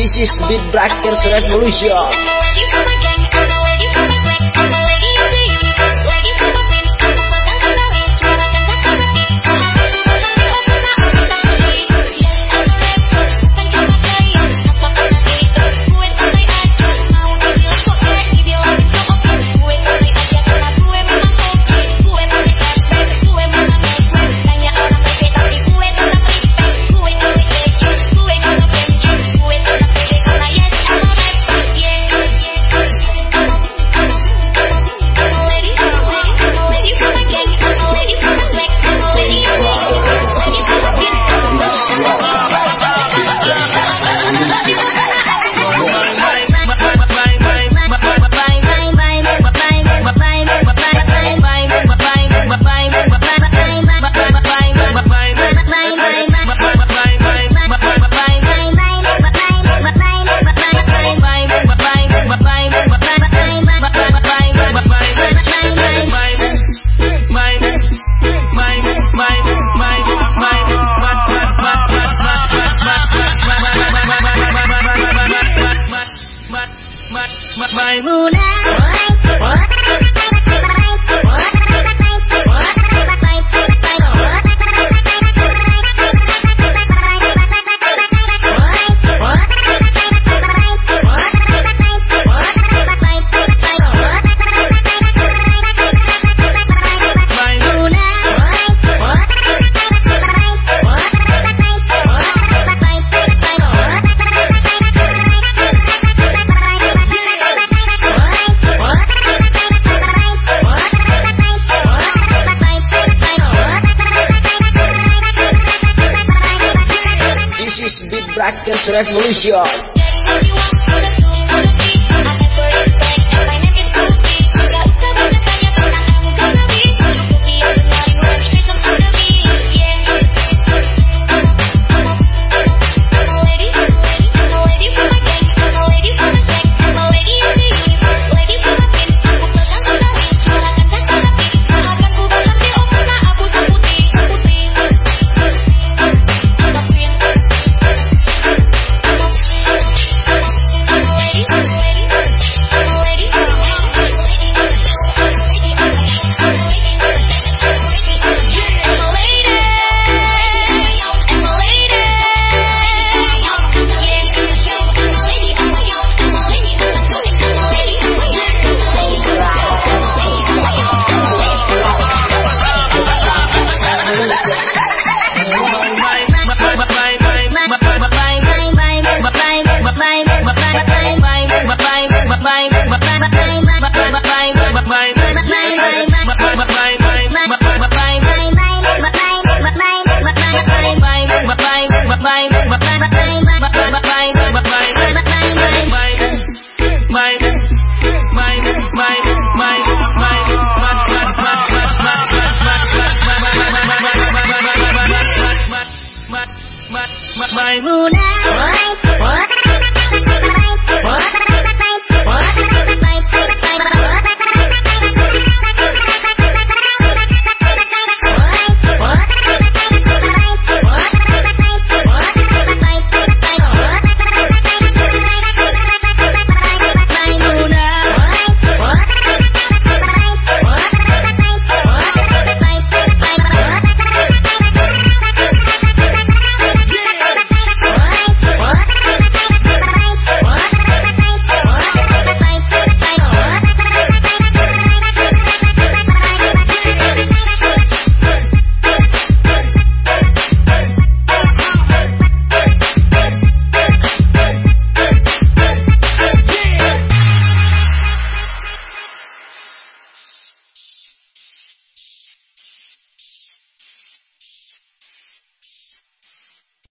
This is Beat Breakers Revolution. my, my moon disrefugio. my, mày my moon